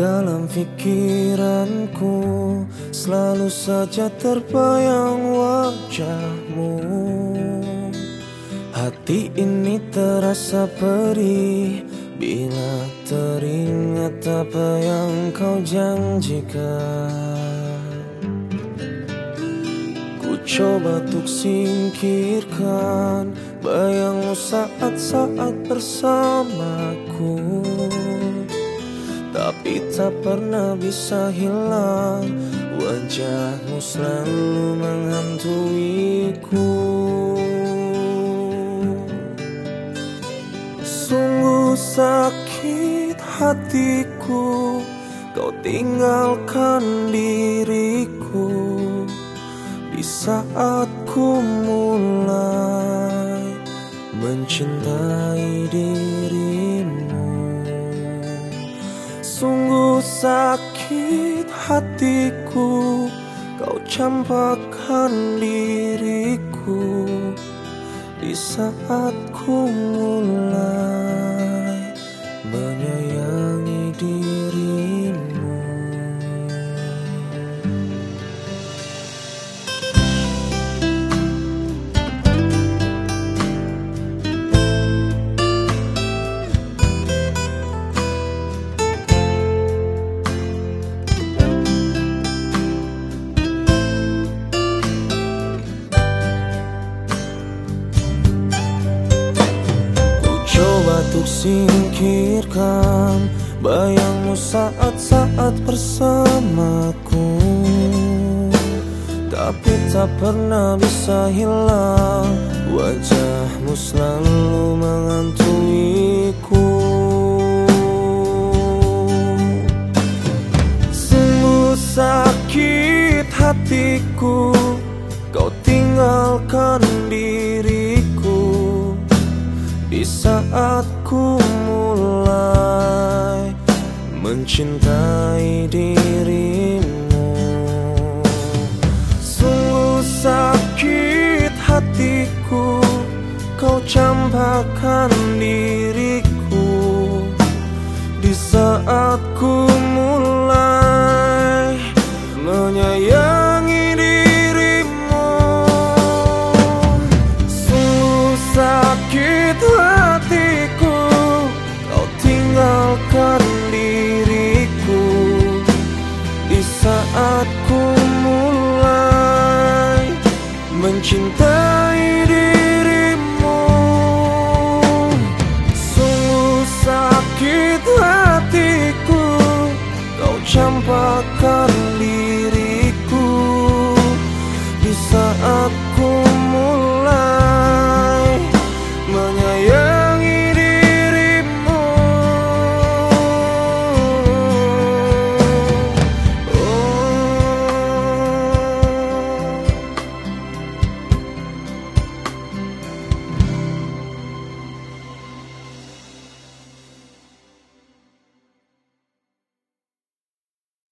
Dalam pikiranku selalu saja terbayang wajahmu. Hati ini terasa perih Bila teringat apa yang kau janjikan. Ku coba untuk singkirkan Bayangmu saat-saat bersamaku tapi tak pernah bisa hilang Wajahmu selalu menghantuiku. Sungguh sakit hatiku Kau tinggalkan diriku. Di saat ku mulai Sungguh sakit hatiku Kau campakkan diriku Di saat ku mulai untuk singkirkan Bayangmu saat-saat bersamaku. Tapi tak pernah bisa hilang Wajahmu selalu menghantuiku Sungguh sakit hatiku Kau tinggalkan saat ku mulai mencintai dirimu. Sungguh sakit hatiku Kau campakkan diriku Mencintai dirimu. Sungguh sakit hatiku Kau campakkan diriku. Di saat ku